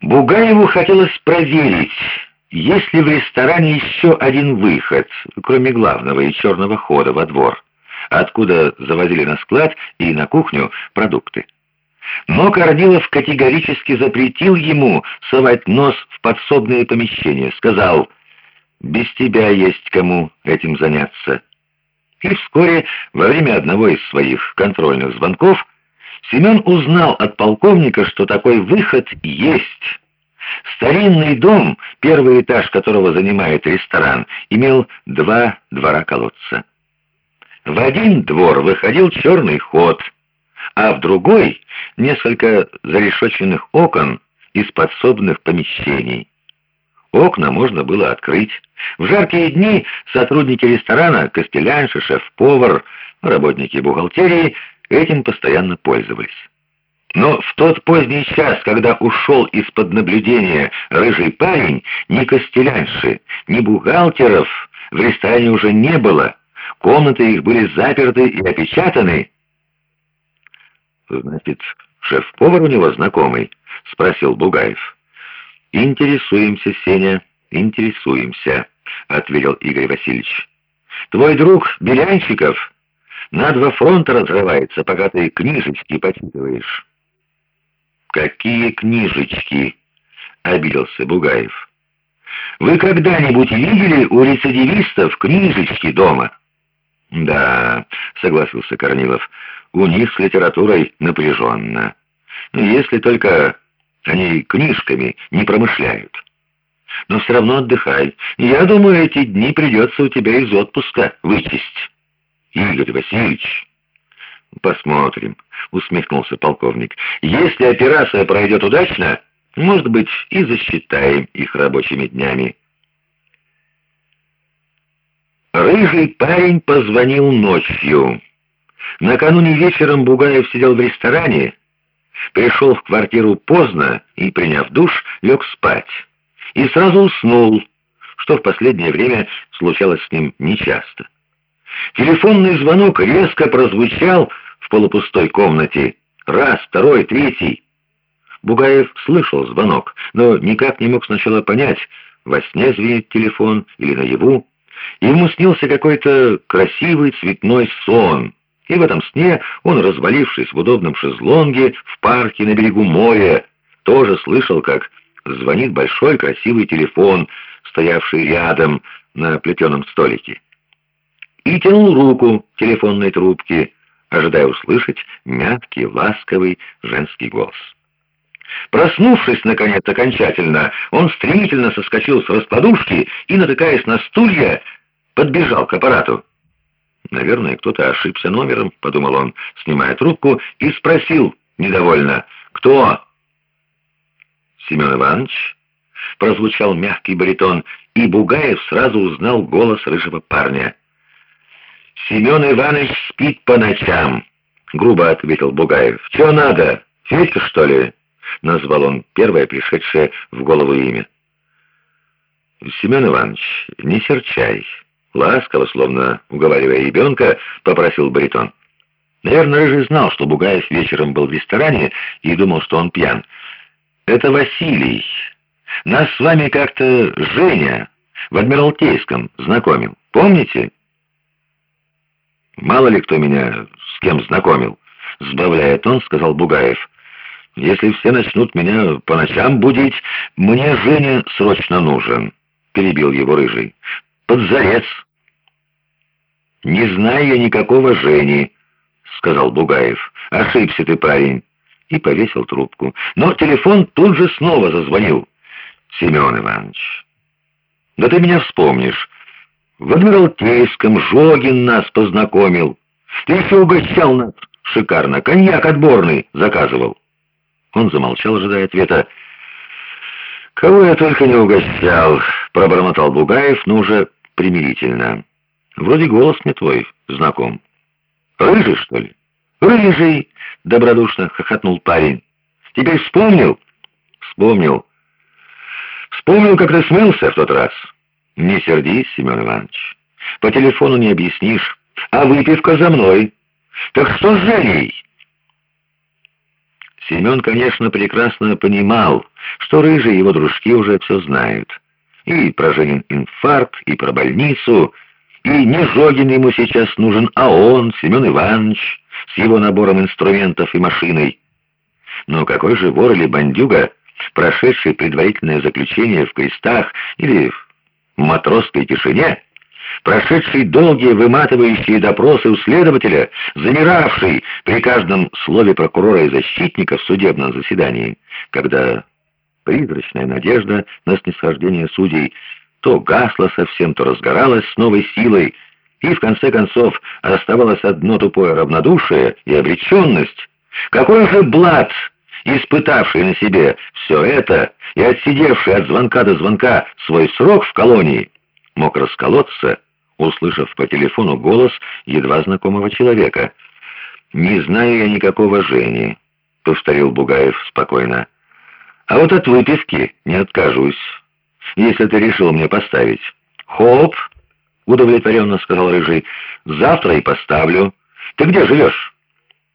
Бугаеву хотелось проверить, есть ли в ресторане еще один выход, кроме главного и черного хода во двор, откуда завозили на склад и на кухню продукты. Но Корнилов категорически запретил ему совать нос в подсобные помещения, сказал, «Без тебя есть кому этим заняться». И вскоре, во время одного из своих контрольных звонков, Семен узнал от полковника, что такой выход есть. Старинный дом, первый этаж которого занимает ресторан, имел два двора-колодца. В один двор выходил черный ход, а в другой — несколько зарешоченных окон из подсобных помещений. Окна можно было открыть. В жаркие дни сотрудники ресторана, костелянши, шеф-повар, работники бухгалтерии этим постоянно пользовались. Но в тот поздний час, когда ушел из-под наблюдения рыжий парень, ни костелянши, ни бухгалтеров в ресторане уже не было. Комнаты их были заперты и опечатаны. «Значит, шеф-повар у него знакомый?» — спросил Бугаев. «Интересуемся, Сеня, интересуемся», — ответил Игорь Васильевич. «Твой друг Белянщиков на два фронта разрывается, пока ты книжечки почитываешь». «Какие книжечки?» — обиделся Бугаев. «Вы когда-нибудь видели у рецидивистов книжечки дома?» «Да», — согласился Корнилов, — «у них с литературой напряженно. Если только они книжками не промышляют. Но все равно отдыхай. Я думаю, эти дни придется у тебя из отпуска вычесть». «Игорь Васильевич...» «Посмотрим», — усмехнулся полковник. «Если операция пройдет удачно, может быть, и засчитаем их рабочими днями». Рыжий парень позвонил ночью. Накануне вечером Бугаев сидел в ресторане, пришел в квартиру поздно и, приняв душ, лег спать. И сразу уснул, что в последнее время случалось с ним нечасто. Телефонный звонок резко прозвучал в полупустой комнате. Раз, второй, третий. Бугаев слышал звонок, но никак не мог сначала понять, во сне звенит телефон или наяву. Ему снился какой-то красивый цветной сон, и в этом сне он, развалившись в удобном шезлонге в парке на берегу моря, тоже слышал, как звонит большой красивый телефон, стоявший рядом на плетеном столике. И тянул руку телефонной трубке, ожидая услышать мягкий, ласковый женский голос. Проснувшись, наконец, окончательно, он стремительно соскочил с раскладушки и, натыкаясь на стулья, подбежал к аппарату. «Наверное, кто-то ошибся номером», — подумал он, снимая трубку, и спросил недовольно, «Кто?» «Семен Иванович?» — прозвучал мягкий баритон, и Бугаев сразу узнал голос рыжего парня. «Семен Иванович спит по ночам», — грубо ответил Бугаев. «Чего надо? Федька, что ли?» — назвал он первое пришедшее в голову имя. «Семен Иванович, не серчай», — ласково, словно уговаривая ребенка, попросил баритон. Наверное, Рыжий знал, что Бугаев вечером был в ресторане и думал, что он пьян. «Это Василий. Нас с вами как-то Женя в Адмиралтейском знакомил. Помните?» «Мало ли кто меня с кем знакомил», — сбавляя тон, сказал Бугаев. Если все начнут меня по ночам будить, мне Женя срочно нужен», — перебил его Рыжий. «Подзарец». «Не знаю я никакого Жени», — сказал Бугаев. «Ошибся ты, парень». И повесил трубку. Но телефон тут же снова зазвонил. «Семен Иванович, да ты меня вспомнишь. В Адмиралтейском Жогин нас познакомил. Ты еще угощал нас шикарно. Коньяк отборный заказывал». Он замолчал, ожидая ответа. «Кого я только не угощал», — пробормотал Бугаев, но уже примирительно. «Вроде голос мне твой знаком». «Рыжий, что ли?» «Рыжий!» — добродушно хохотнул парень. «Теперь вспомнил?» «Вспомнил. Вспомнил, как ты смылся в тот раз». «Не сердись, Семен Иванович. По телефону не объяснишь. А выпивка за мной. Так что с Женей?» Семен, конечно, прекрасно понимал, что Рыжий и его дружки уже все знают. И про Женин инфаркт, и про больницу, и не Жогин ему сейчас нужен, а он, Семен Иванович, с его набором инструментов и машиной. Но какой же вор или бандюга, прошедший предварительное заключение в крестах или в матросской тишине, прошедший долгие выматывающие допросы у следователя, замиравший при каждом слове прокурора и защитника в судебном заседании, когда призрачная надежда на снисхождение судей то гасла совсем, то разгоралась с новой силой, и в конце концов оставалось одно тупое равнодушие и обреченность. Какой же Блад, испытавший на себе все это и отсидевший от звонка до звонка свой срок в колонии, мог расколоться, услышав по телефону голос едва знакомого человека. «Не знаю я никакого Жени», — повторил Бугаев спокойно. «А вот от выпивки не откажусь, если ты решил мне поставить». «Хоп!» — удовлетворенно сказал Рыжий. «Завтра и поставлю. Ты где живешь?»